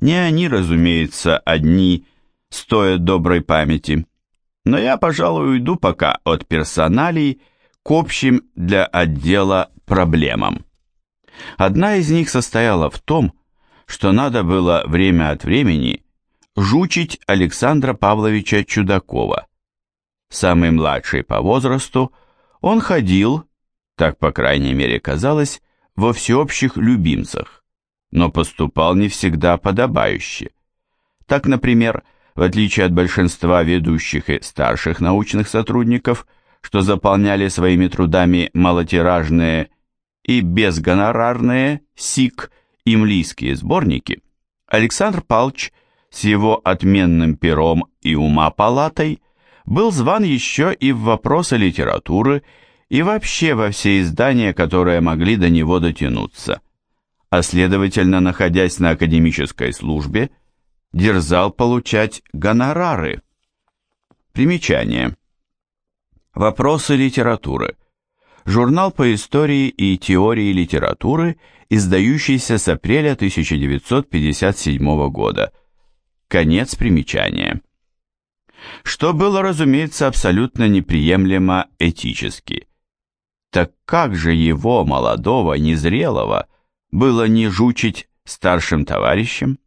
Не они, разумеется, одни стоят доброй памяти. Но я, пожалуй, уйду пока от персоналий к общим для отдела проблемам. Одна из них состояла в том, что надо было время от времени жучить Александра Павловича Чудакова. Самый младший по возрасту, он ходил, так по крайней мере казалось, во всеобщих любимцах, но поступал не всегда подобающе. Так, например, в отличие от большинства ведущих и старших научных сотрудников, что заполняли своими трудами малотиражные и безгонорарные СИК и млийские сборники, Александр Палч с его отменным пером и ума палатой был зван еще и в вопросы литературы и вообще во все издания, которые могли до него дотянуться. А следовательно, находясь на академической службе, дерзал получать гонорары. Примечание. Вопросы литературы. Журнал по истории и теории литературы, издающийся с апреля 1957 года. Конец примечания. Что было, разумеется, абсолютно неприемлемо этически. Так как же его, молодого, незрелого, было не жучить старшим товарищем?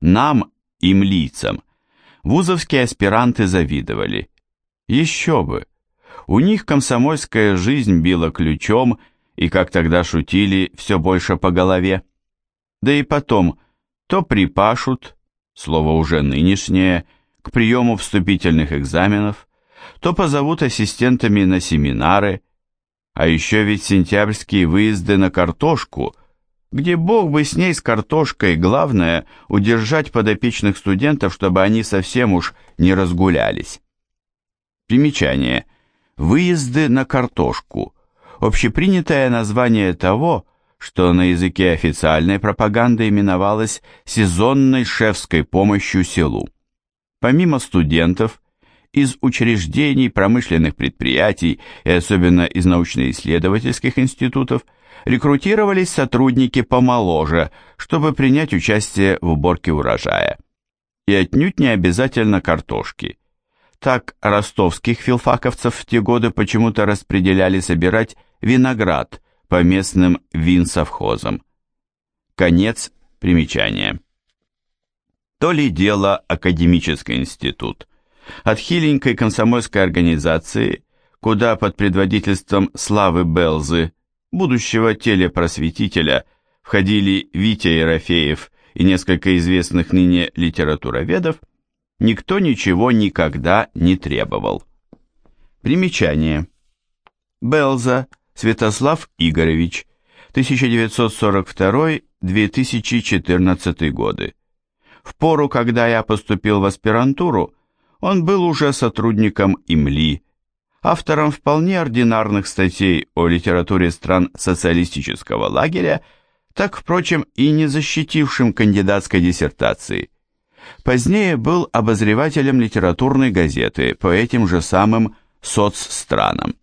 Нам, им лицам, вузовские аспиранты завидовали. Еще бы! У них комсомольская жизнь била ключом, и, как тогда шутили, все больше по голове. Да и потом, то припашут, слово уже нынешнее, к приему вступительных экзаменов, то позовут ассистентами на семинары, а еще ведь сентябрьские выезды на картошку, где бог бы с ней с картошкой, главное удержать подопечных студентов, чтобы они совсем уж не разгулялись. Примечание. Выезды на картошку. Общепринятое название того, что на языке официальной пропаганды именовалось сезонной шефской помощью селу. Помимо студентов, из учреждений, промышленных предприятий и особенно из научно-исследовательских институтов рекрутировались сотрудники помоложе, чтобы принять участие в уборке урожая. И отнюдь не обязательно картошки. Так ростовских филфаковцев в те годы почему-то распределяли собирать виноград по местным винсовхозам. Конец примечания. То ли дело академический институт. От хиленькой комсомольской организации, куда под предводительством Славы Белзы, будущего телепросветителя, входили Витя Ерофеев и несколько известных ныне литературоведов, никто ничего никогда не требовал. Примечание. Белза Святослав Игоревич, 1942-2014 годы. В пору, когда я поступил в аспирантуру, он был уже сотрудником ИМЛИ, автором вполне ординарных статей о литературе стран социалистического лагеря, так, впрочем, и не защитившим кандидатской диссертации. Позднее был обозревателем литературной газеты по этим же самым соцстранам,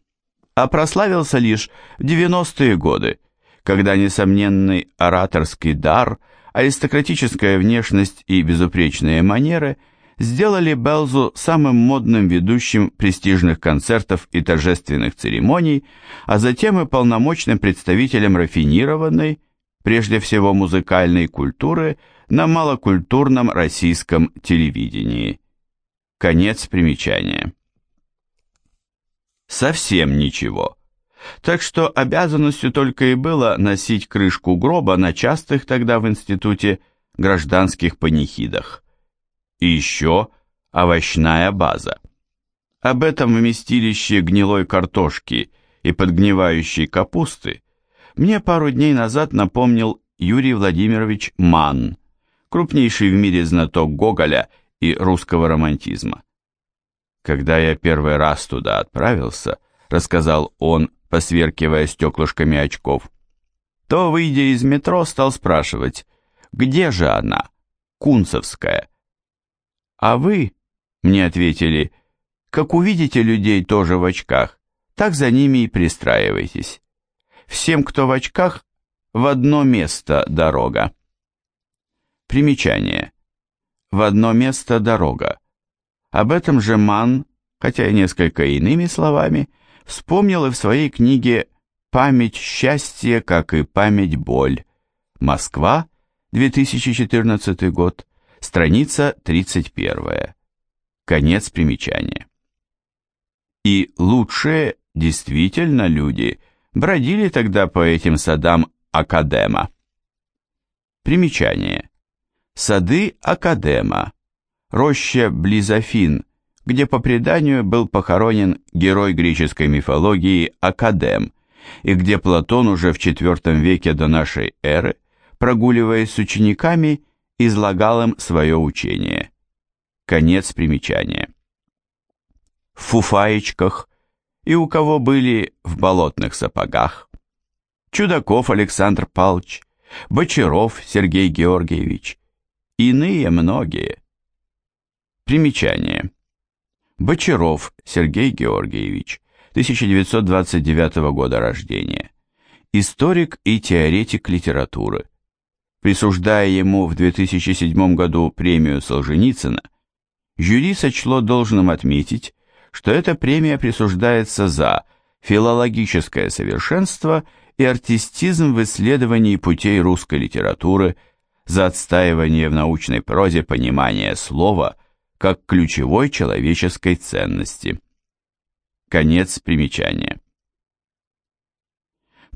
а прославился лишь в 90-е годы, когда несомненный ораторский дар, аристократическая внешность и безупречные манеры – сделали Белзу самым модным ведущим престижных концертов и торжественных церемоний, а затем и полномочным представителем рафинированной, прежде всего музыкальной культуры на малокультурном российском телевидении. Конец примечания. Совсем ничего. Так что обязанностью только и было носить крышку гроба на частых тогда в институте гражданских панихидах и еще овощная база. Об этом вместилище гнилой картошки и подгнивающей капусты мне пару дней назад напомнил Юрий Владимирович Манн, крупнейший в мире знаток Гоголя и русского романтизма. Когда я первый раз туда отправился, рассказал он, посверкивая стеклышками очков, то, выйдя из метро, стал спрашивать, где же она, Кунцевская? А вы, мне ответили, как увидите людей тоже в очках, так за ними и пристраивайтесь. Всем, кто в очках, в одно место дорога. Примечание. В одно место дорога. Об этом же Ман, хотя и несколько иными словами, вспомнил и в своей книге «Память счастья, как и память боль». Москва, 2014 год, страница 31. Конец примечания. И лучшие действительно люди бродили тогда по этим садам Академа. Примечание. Сады Академа. Роща Близофин, где по преданию был похоронен герой греческой мифологии Академ, и где Платон уже в IV веке до нашей эры, прогуливаясь с учениками, излагал им свое учение. Конец примечания. В фуфаечках и у кого были в болотных сапогах. Чудаков Александр Палч, Бочаров Сергей Георгиевич, иные многие. Примечание. Бочаров Сергей Георгиевич, 1929 года рождения. Историк и теоретик литературы. Присуждая ему в 2007 году премию Солженицына, жюри сочло должным отметить, что эта премия присуждается за филологическое совершенство и артистизм в исследовании путей русской литературы, за отстаивание в научной прозе понимания слова как ключевой человеческой ценности. Конец примечания.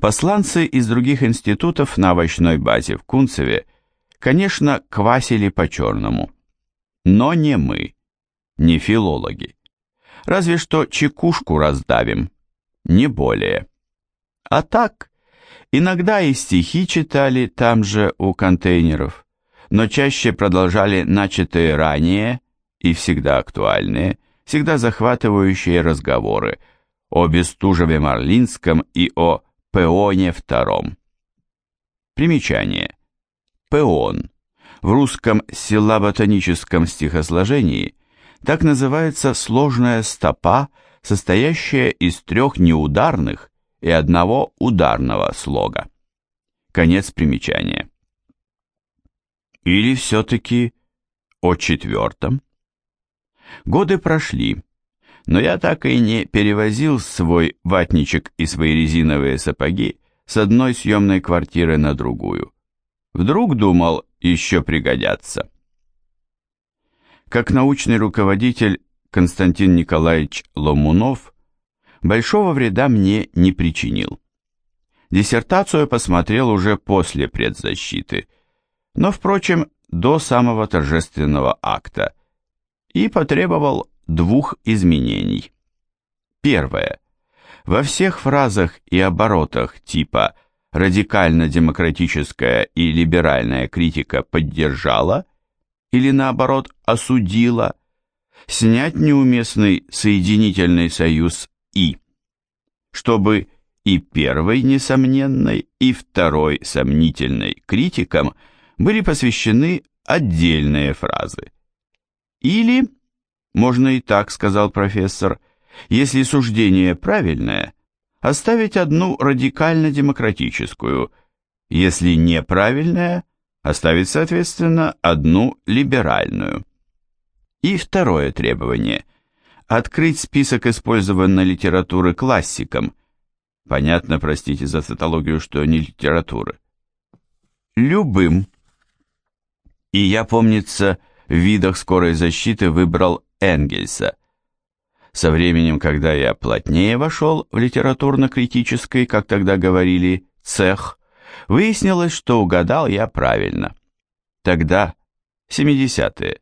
Посланцы из других институтов на овощной базе в Кунцеве, конечно, квасили по-черному. Но не мы, не филологи. Разве что чекушку раздавим, не более. А так, иногда и стихи читали там же у контейнеров, но чаще продолжали начатые ранее и всегда актуальные, всегда захватывающие разговоры о Бестужеве-Марлинском и о Пеоне II. Примечание. Пеон. В русском силлаботоническом стихосложении так называется сложная стопа, состоящая из трех неударных и одного ударного слога. Конец примечания. Или все-таки о четвертом? Годы прошли, но я так и не перевозил свой ватничек и свои резиновые сапоги с одной съемной квартиры на другую. Вдруг думал, еще пригодятся. Как научный руководитель Константин Николаевич Ломунов большого вреда мне не причинил. Диссертацию посмотрел уже после предзащиты, но, впрочем, до самого торжественного акта, и потребовал двух изменений. Первое. Во всех фразах и оборотах типа «радикально-демократическая и либеральная критика поддержала» или наоборот осудила, снять неуместный соединительный союз «и», чтобы и первой несомненной, и второй сомнительной критикам были посвящены отдельные фразы. Или можно и так, сказал профессор, если суждение правильное, оставить одну радикально-демократическую, если неправильное, оставить, соответственно, одну либеральную. И второе требование – открыть список использованной литературы классикам. Понятно, простите за цитологию, что не литературы. Любым. И я, помнится, в видах скорой защиты выбрал Энгельса. Со временем, когда я плотнее вошел в литературно-критический, как тогда говорили, цех, выяснилось, что угадал я правильно. Тогда, 70-е,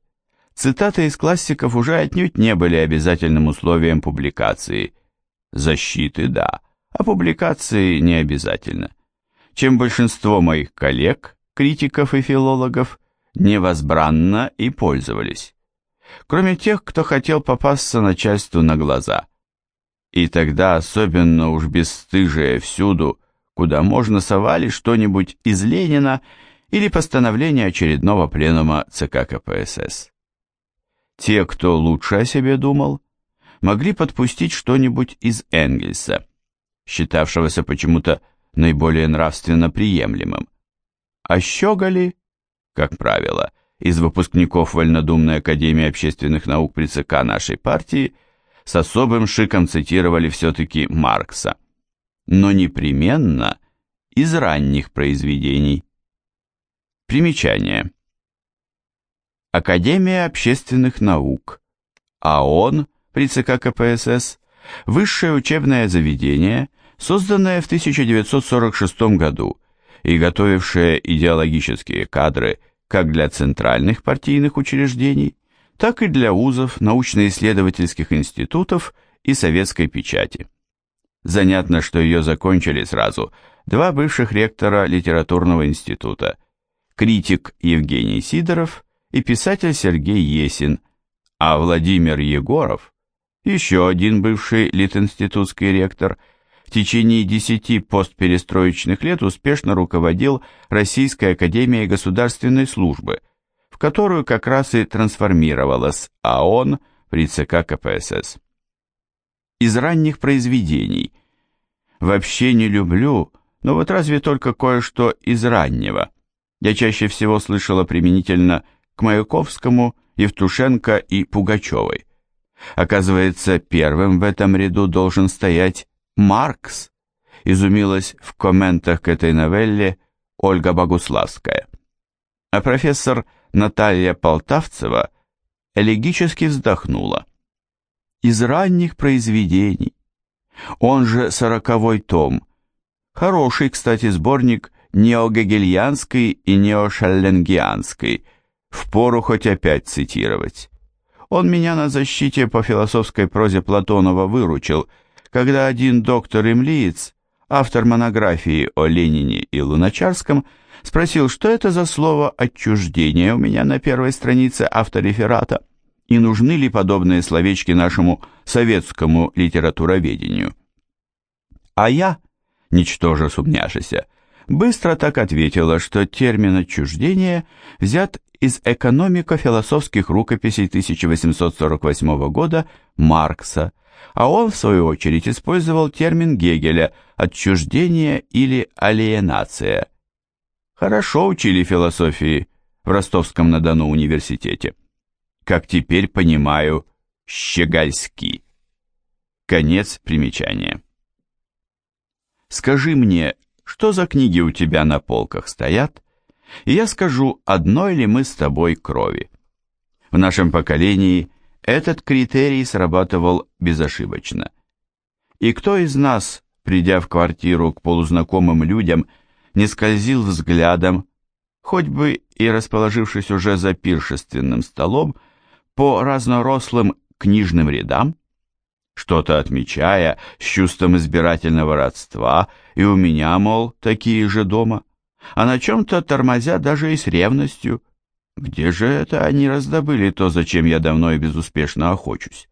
цитаты из классиков уже отнюдь не были обязательным условием публикации. Защиты – да, а публикации не обязательно. Чем большинство моих коллег, критиков и филологов, невозбранно и пользовались кроме тех, кто хотел попасться начальству на глаза. И тогда особенно уж бесстыжие всюду, куда можно совали что-нибудь из Ленина или постановление очередного пленума ЦК КПСС. Те, кто лучше о себе думал, могли подпустить что-нибудь из Энгельса, считавшегося почему-то наиболее нравственно приемлемым. А щеголи как правило, из выпускников Вольнодумной Академии общественных наук при ЦК нашей партии, с особым шиком цитировали все-таки Маркса, но непременно из ранних произведений. Примечание. Академия общественных наук, АОН при ЦК КПСС, высшее учебное заведение, созданное в 1946 году и готовившее идеологические кадры как для центральных партийных учреждений, так и для вузов, научно-исследовательских институтов и советской печати. Занятно, что ее закончили сразу два бывших ректора литературного института, критик Евгений Сидоров и писатель Сергей Есин, а Владимир Егоров, еще один бывший литинститутский ректор, в течение десяти постперестроечных лет успешно руководил Российской академией государственной службы, в которую как раз и трансформировалась АОН при ЦК КПСС. Из ранних произведений. Вообще не люблю, но вот разве только кое-что из раннего. Я чаще всего слышала применительно к Маяковскому, Евтушенко и Пугачевой. Оказывается, первым в этом ряду должен стоять Маркс, изумилась в комментах к этой новелле Ольга Богуславская. А профессор Наталья Полтавцева элегически вздохнула. Из ранних произведений. Он же сороковой том. Хороший, кстати, сборник неогегельянской и неошалленгианской, впору хоть опять цитировать. Он меня на защите по философской прозе Платонова выручил, когда один доктор Имлиец, автор монографии о Ленине и Луначарском, спросил, что это за слово «отчуждение» у меня на первой странице автореферата, и нужны ли подобные словечки нашему советскому литературоведению. А я, ничтоже сумняшися, быстро так ответила, что термин «отчуждение» взят из экономико-философских рукописей 1848 года Маркса, а он, в свою очередь, использовал термин Гегеля «отчуждение» или «алиенация». Хорошо учили философии в Ростовском-на-Дону университете. Как теперь понимаю, щегольски. Конец примечания. Скажи мне, что за книги у тебя на полках стоят, и я скажу, одной ли мы с тобой крови. В нашем поколении этот критерий срабатывал безошибочно. И кто из нас, придя в квартиру к полузнакомым людям, не скользил взглядом, хоть бы и расположившись уже за пиршественным столом, по разнорослым книжным рядам? что-то отмечая с чувством избирательного родства, и у меня, мол, такие же дома, а на чем-то тормозя даже и с ревностью. Где же это они раздобыли то, зачем я давно и безуспешно охочусь?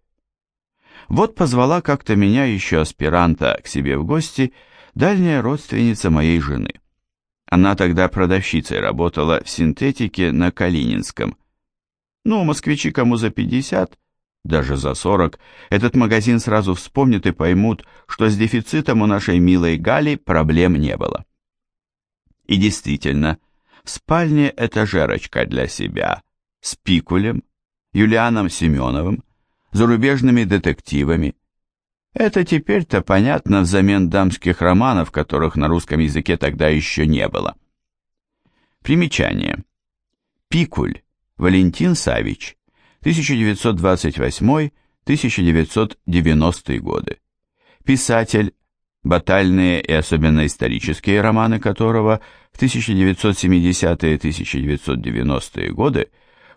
Вот позвала как-то меня еще аспиранта к себе в гости дальняя родственница моей жены. Она тогда продавщицей работала в синтетике на Калининском. Ну, москвичи кому за пятьдесят, даже за 40, этот магазин сразу вспомнят и поймут, что с дефицитом у нашей милой Гали проблем не было. И действительно, спальне этажерочка для себя, с Пикулем, Юлианом Семеновым, зарубежными детективами. Это теперь-то понятно взамен дамских романов, которых на русском языке тогда еще не было. Примечание. Пикуль, Валентин Савич, 1928-1990 годы. Писатель, батальные и особенно исторические романы которого в 1970-1990-е годы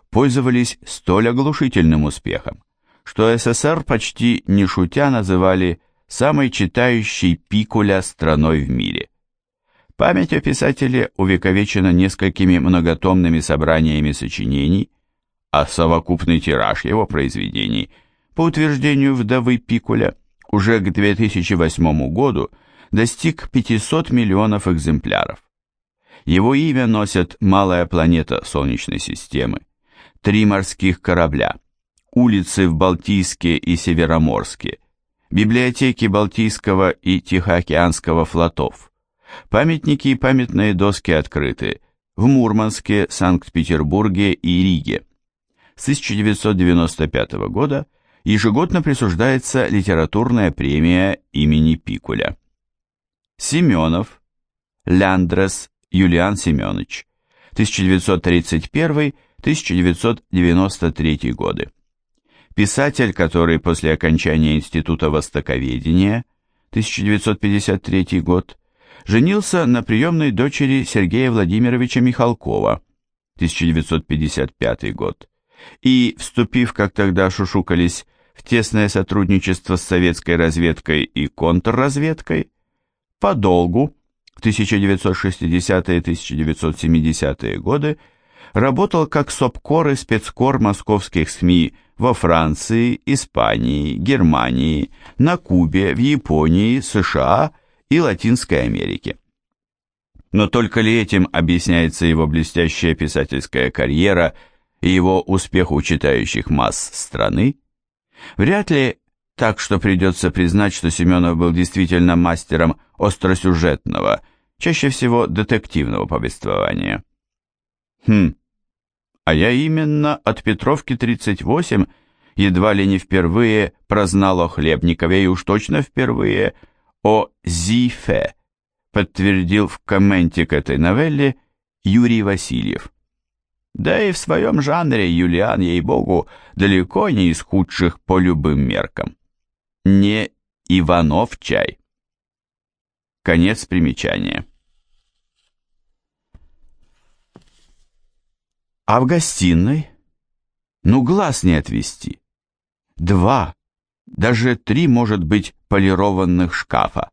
пользовались столь оглушительным успехом, что СССР почти не шутя называли самой читающей пикуля страной в мире. Память о писателе увековечена несколькими многотомными собраниями сочинений, а совокупный тираж его произведений, по утверждению вдовы Пикуля, уже к 2008 году достиг 500 миллионов экземпляров. Его имя носят малая планета Солнечной системы, три морских корабля, улицы в Балтийске и Североморске, библиотеки Балтийского и Тихоокеанского флотов, памятники и памятные доски открыты в Мурманске, Санкт-Петербурге и Риге. С 1995 года ежегодно присуждается литературная премия имени Пикуля. Семенов, Ляндрес Юлиан Семенович, 1931-1993 годы. Писатель, который после окончания Института Востоковедения, 1953 год, женился на приемной дочери Сергея Владимировича Михалкова, 1955 год, и, вступив, как тогда шушукались, в тесное сотрудничество с советской разведкой и контрразведкой, подолгу, в 1960-1970-е годы, работал как СОПКОР и спецкор московских СМИ во Франции, Испании, Германии, на Кубе, в Японии, США и Латинской Америке. Но только ли этим объясняется его блестящая писательская карьера и его успех у читающих масс страны? Вряд ли так, что придется признать, что Семенов был действительно мастером остросюжетного, чаще всего детективного повествования. Хм, а я именно от Петровки 38 едва ли не впервые прознал о Хлебникове и уж точно впервые – о Зифе, подтвердил в комменте к этой новелле Юрий Васильев. Да и в своем жанре Юлиан, ей-богу, далеко не из худших по любым меркам. Не Иванов чай. Конец примечания. А в гостиной? Ну, глаз не отвести. Два, даже три, может быть, полированных шкафа,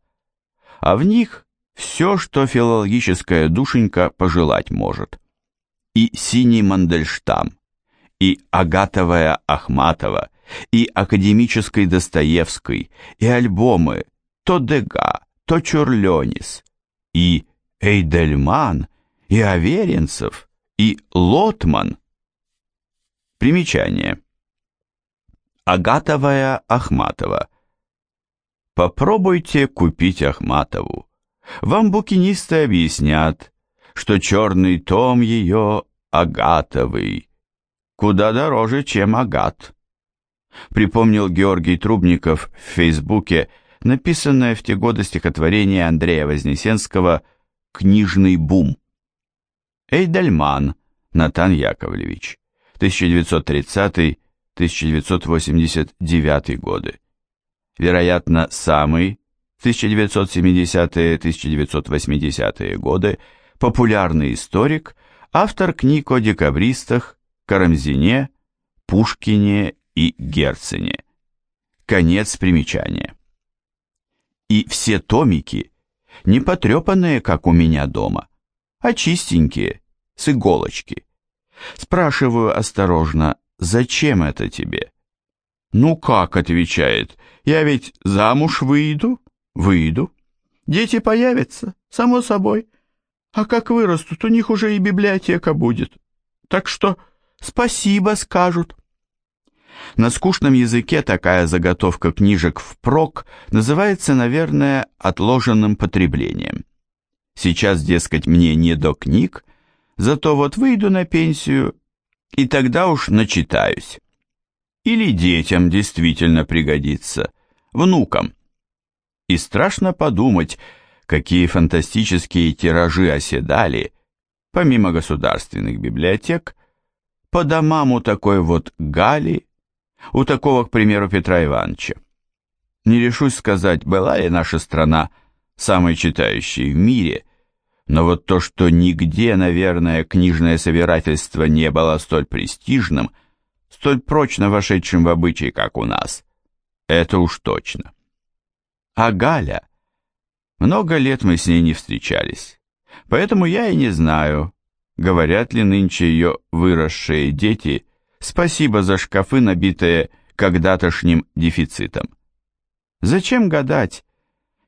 а в них все, что филологическая душенька пожелать может. И синий Мандельштам, и Агатовая Ахматова, и академической Достоевской, и альбомы то Дега, то Чурлёнис, и Эйдельман, и Аверинцев, и Лотман. Примечание. Агатовая Ахматова. Попробуйте купить Ахматову. Вам букинисты объяснят, что черный том ее агатовый, куда дороже, чем агат. Припомнил Георгий Трубников в Фейсбуке написанное в те годы стихотворение Андрея Вознесенского «Книжный бум». Эйдельман Натан Яковлевич, 1930 1989 годы. Вероятно, самый 1970-1980-е годы популярный историк, автор книг о декабристах, Карамзине, Пушкине и Герцене. Конец примечания. И все томики не потрепанные, как у меня дома, а чистенькие, с иголочки. Спрашиваю осторожно, «Зачем это тебе?» «Ну как?» — отвечает. «Я ведь замуж выйду?» «Выйду. Дети появятся, само собой. А как вырастут, у них уже и библиотека будет. Так что спасибо скажут». На скучном языке такая заготовка книжек впрок называется, наверное, отложенным потреблением. Сейчас, дескать, мне не до книг, зато вот выйду на пенсию и тогда уж начитаюсь. Или детям действительно пригодится, внукам. И страшно подумать, какие фантастические тиражи оседали, помимо государственных библиотек, по домам у такой вот Гали, у такого, к примеру, Петра Ивановича. Не решусь сказать, была ли наша страна самой читающей в мире, но вот то, что нигде, наверное, книжное собирательство не было столь престижным, столь прочно вошедшим в обычай, как у нас, это уж точно. А Галя? Много лет мы с ней не встречались, поэтому я и не знаю, говорят ли нынче ее выросшие дети спасибо за шкафы, набитые когда-тошним дефицитом. Зачем гадать,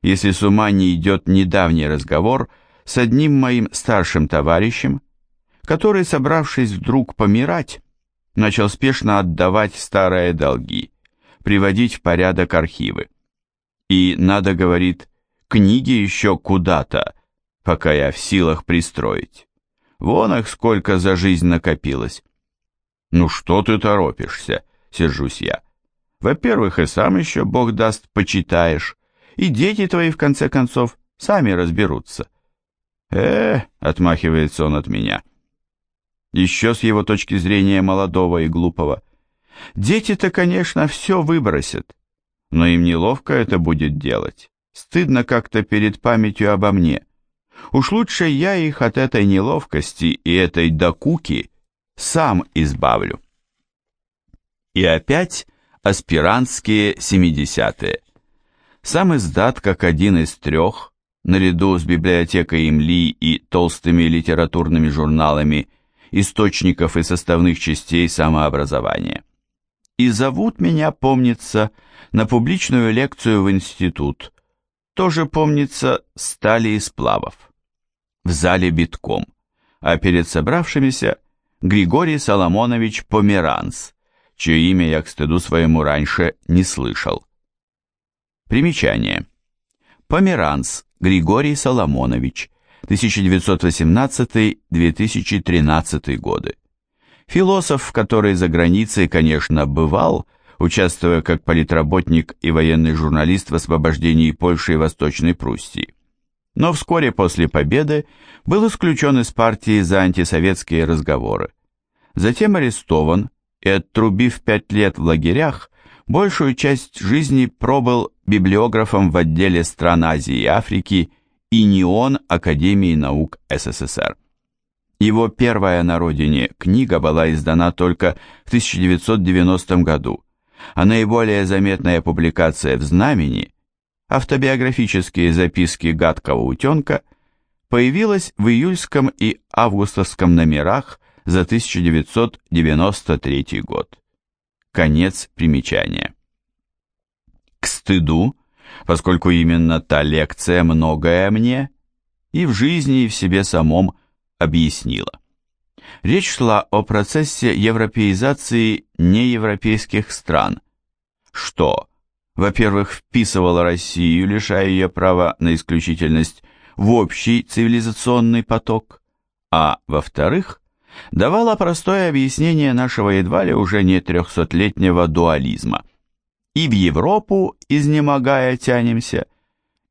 если с ума не идет недавний разговор – с одним моим старшим товарищем, который, собравшись вдруг помирать, начал спешно отдавать старые долги, приводить в порядок архивы. И надо, говорит, книги еще куда-то, пока я в силах пристроить. Вон их сколько за жизнь накопилось. Ну что ты торопишься, сержусь я. Во-первых, и сам еще, Бог даст, почитаешь, и дети твои, в конце концов, сами разберутся. э отмахивается он от меня. Еще с его точки зрения молодого и глупого. Дети-то, конечно, все выбросят, но им неловко это будет делать. Стыдно как-то перед памятью обо мне. Уж лучше я их от этой неловкости и этой докуки сам избавлю. И опять аспирантские семидесятые. Сам издат, как один из трех, наряду с библиотекой Имли и толстыми литературными журналами источников и составных частей самообразования. И зовут меня, помнится, на публичную лекцию в институт, тоже, помнится, стали и сплавов. В зале битком, а перед собравшимися Григорий Соломонович Померанц, чье имя я к стыду своему раньше не слышал. Примечание. Померанц Григорий Соломонович, 1918-2013 годы. Философ, который за границей, конечно, бывал, участвуя как политработник и военный журналист в освобождении Польши и Восточной Пруссии. Но вскоре после победы был исключен из партии за антисоветские разговоры. Затем арестован и, оттрубив пять лет в лагерях, большую часть жизни пробыл библиографом в отделе стран Азии и Африки и НИОН Академии наук СССР. Его первая на родине книга была издана только в 1990 году, а наиболее заметная публикация в «Знамени» автобиографические записки гадкого утенка появилась в июльском и августовском номерах за 1993 год. Конец примечания. К стыду, поскольку именно та лекция многое мне и в жизни, и в себе самом объяснила. Речь шла о процессе европеизации неевропейских стран, что, во-первых, вписывало Россию, лишая ее права на исключительность в общий цивилизационный поток, а, во-вторых, давала простое объяснение нашего едва ли уже не трехсотлетнего дуализма. И в Европу, изнемогая, тянемся,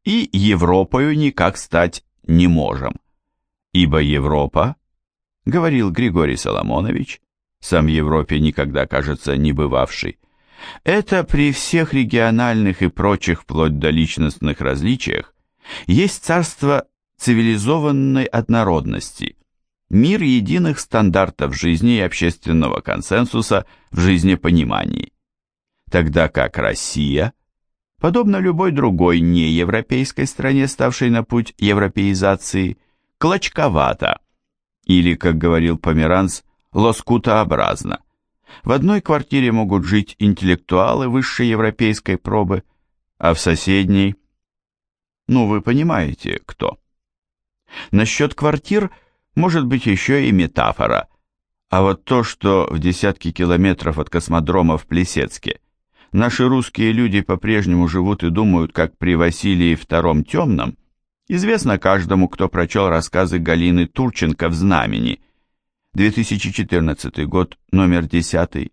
и Европою никак стать не можем. Ибо Европа, говорил Григорий Соломонович, сам в Европе никогда, кажется, не бывавший, это при всех региональных и прочих вплоть до личностных различиях есть царство цивилизованной однородности, мир единых стандартов жизни и общественного консенсуса в жизнепонимании. Тогда как Россия, подобно любой другой неевропейской стране, ставшей на путь европеизации, клочковата, или, как говорил Померанц, лоскутообразна. В одной квартире могут жить интеллектуалы высшей европейской пробы, а в соседней, ну вы понимаете, кто. Насчет квартир может быть еще и метафора, а вот то, что в десятки километров от космодрома в Плесецке наши русские люди по-прежнему живут и думают, как при Василии II Темном, известно каждому, кто прочел рассказы Галины Турченко в «Знамени», 2014 год, номер 10,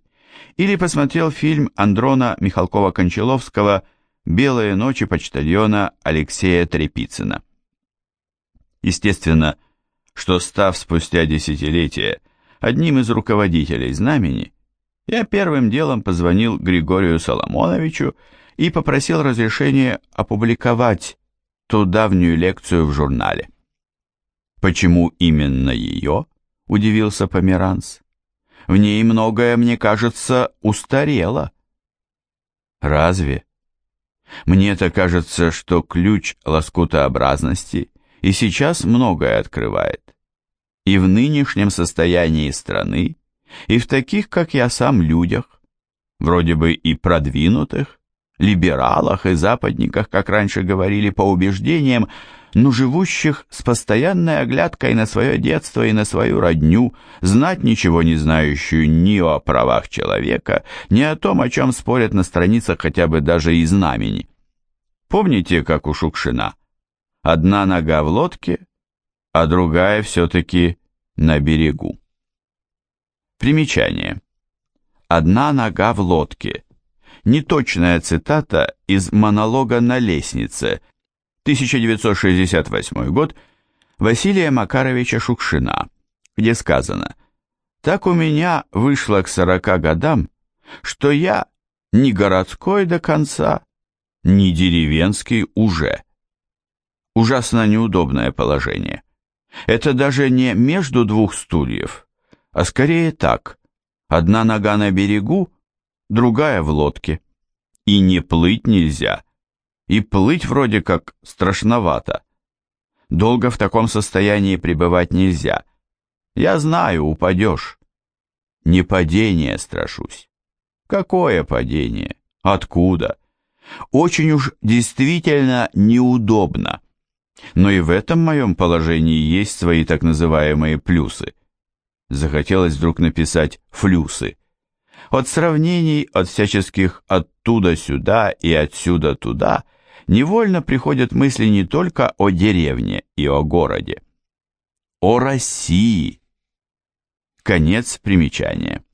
или посмотрел фильм Андрона Михалкова-Кончаловского «Белые ночи почтальона» Алексея Трепицына. Естественно, что став спустя десятилетия одним из руководителей знамени, я первым делом позвонил Григорию Соломоновичу и попросил разрешения опубликовать ту давнюю лекцию в журнале. Почему именно ее? Удивился Померанц. В ней многое, мне кажется, устарело. Разве? Мне-то кажется, что ключ лоскутообразности и сейчас многое открывает. И в нынешнем состоянии страны, и в таких, как я сам, людях, вроде бы и продвинутых, либералах и западниках, как раньше говорили по убеждениям, но живущих с постоянной оглядкой на свое детство и на свою родню, знать ничего не знающую ни о правах человека, ни о том, о чем спорят на страницах хотя бы даже и знамени. Помните, как у Шукшина? Одна нога в лодке, а другая все-таки на берегу. Примечание. «Одна нога в лодке». Неточная цитата из монолога на лестнице, 1968 год, Василия Макаровича Шукшина, где сказано «Так у меня вышло к сорока годам, что я ни городской до конца, ни деревенский уже». Ужасно неудобное положение. Это даже не между двух стульев, а скорее так. Одна нога на берегу, другая в лодке. И не плыть нельзя. И плыть вроде как страшновато. Долго в таком состоянии пребывать нельзя. Я знаю, упадешь. Не падение страшусь. Какое падение? Откуда? Очень уж действительно неудобно. Но и в этом моем положении есть свои так называемые плюсы. Захотелось вдруг написать флюсы. От сравнений, от всяческих оттуда сюда и отсюда туда невольно приходят мысли не только о деревне и о городе. О России! Конец примечания.